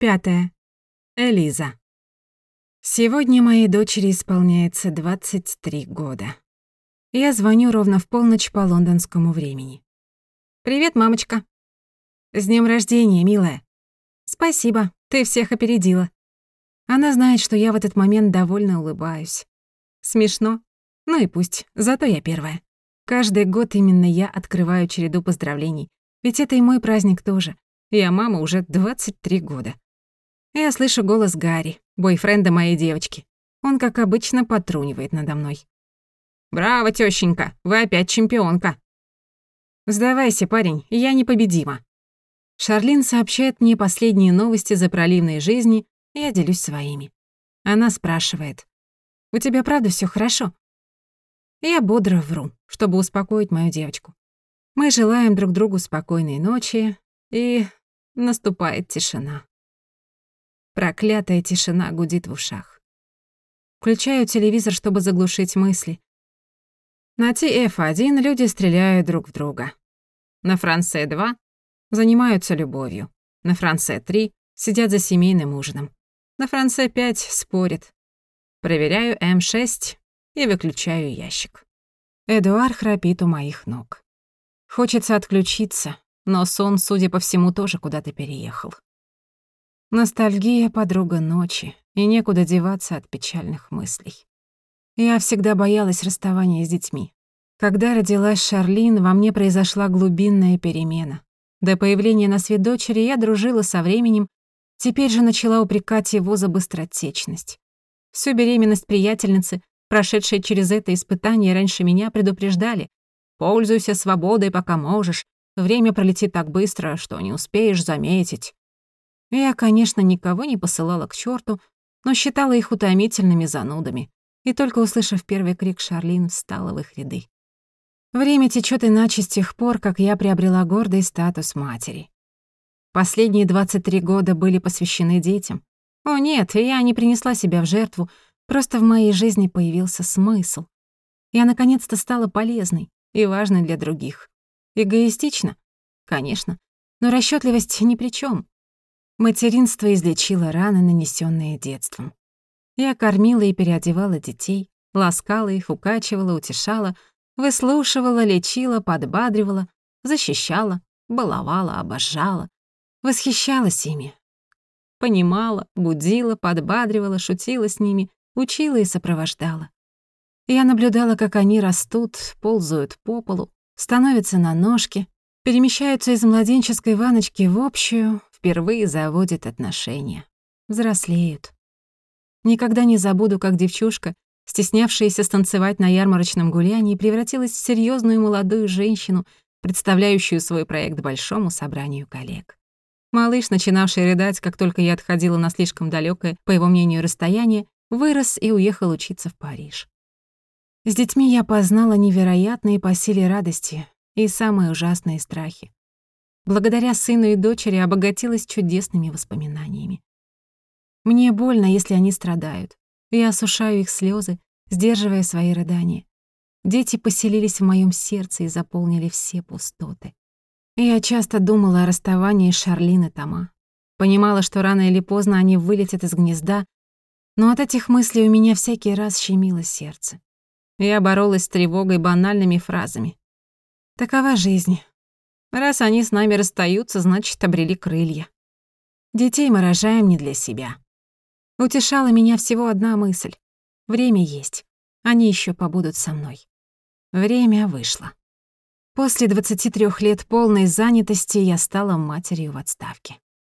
Пятое. Элиза. Сегодня моей дочери исполняется 23 года. Я звоню ровно в полночь по лондонскому времени. «Привет, мамочка». «С днем рождения, милая». «Спасибо, ты всех опередила». Она знает, что я в этот момент довольно улыбаюсь. Смешно. Ну и пусть, зато я первая. Каждый год именно я открываю череду поздравлений. Ведь это и мой праздник тоже. Я мама уже 23 года. Я слышу голос Гарри, бойфренда моей девочки. Он, как обычно, потрунивает надо мной. «Браво, тёщенька, вы опять чемпионка!» «Сдавайся, парень, я непобедима». Шарлин сообщает мне последние новости за проливной жизни, и я делюсь своими. Она спрашивает. «У тебя правда всё хорошо?» Я бодро вру, чтобы успокоить мою девочку. Мы желаем друг другу спокойной ночи, и наступает тишина. Проклятая тишина гудит в ушах. Включаю телевизор, чтобы заглушить мысли. На TF1 люди стреляют друг в друга. На Франце 2 занимаются любовью. На Франце 3 сидят за семейным ужином. На Франце 5 спорят. Проверяю М6 и выключаю ящик. Эдуар храпит у моих ног. Хочется отключиться, но сон, судя по всему, тоже куда-то переехал. Ностальгия — подруга ночи, и некуда деваться от печальных мыслей. Я всегда боялась расставания с детьми. Когда родилась Шарлин, во мне произошла глубинная перемена. До появления на свет дочери я дружила со временем, теперь же начала упрекать его за быстротечность. Всю беременность приятельницы, прошедшей через это испытание раньше меня, предупреждали. «Пользуйся свободой, пока можешь. Время пролетит так быстро, что не успеешь заметить». Я, конечно, никого не посылала к чёрту, но считала их утомительными занудами. И только услышав первый крик Шарлин, встала в их ряды. Время течёт иначе с тех пор, как я приобрела гордый статус матери. Последние 23 года были посвящены детям. О нет, я не принесла себя в жертву, просто в моей жизни появился смысл. Я наконец-то стала полезной и важной для других. Эгоистично? Конечно. Но расчётливость ни при чём. Материнство излечило раны, нанесенные детством. Я кормила и переодевала детей, ласкала их, укачивала, утешала, выслушивала, лечила, подбадривала, защищала, баловала, обожала, восхищалась ими. Понимала, будила, подбадривала, шутила с ними, учила и сопровождала. Я наблюдала, как они растут, ползают по полу, становятся на ножки, перемещаются из младенческой ваночки в общую, впервые заводят отношения, взрослеют. Никогда не забуду, как девчушка, стеснявшаяся станцевать на ярмарочном гулянии, превратилась в серьезную молодую женщину, представляющую свой проект большому собранию коллег. Малыш, начинавший рыдать, как только я отходила на слишком далекое, по его мнению, расстояние, вырос и уехал учиться в Париж. С детьми я познала невероятные по силе радости и самые ужасные страхи благодаря сыну и дочери обогатилась чудесными воспоминаниями. Мне больно, если они страдают. Я осушаю их слезы, сдерживая свои рыдания. Дети поселились в моем сердце и заполнили все пустоты. Я часто думала о расставании Шарлин и Тома. Понимала, что рано или поздно они вылетят из гнезда, но от этих мыслей у меня всякий раз щемило сердце. Я боролась с тревогой банальными фразами. Такова жизнь, Раз они с нами расстаются, значит, обрели крылья. Детей мы рожаем не для себя. Утешала меня всего одна мысль. Время есть. Они еще побудут со мной. Время вышло. После 23 лет полной занятости я стала матерью в отставке.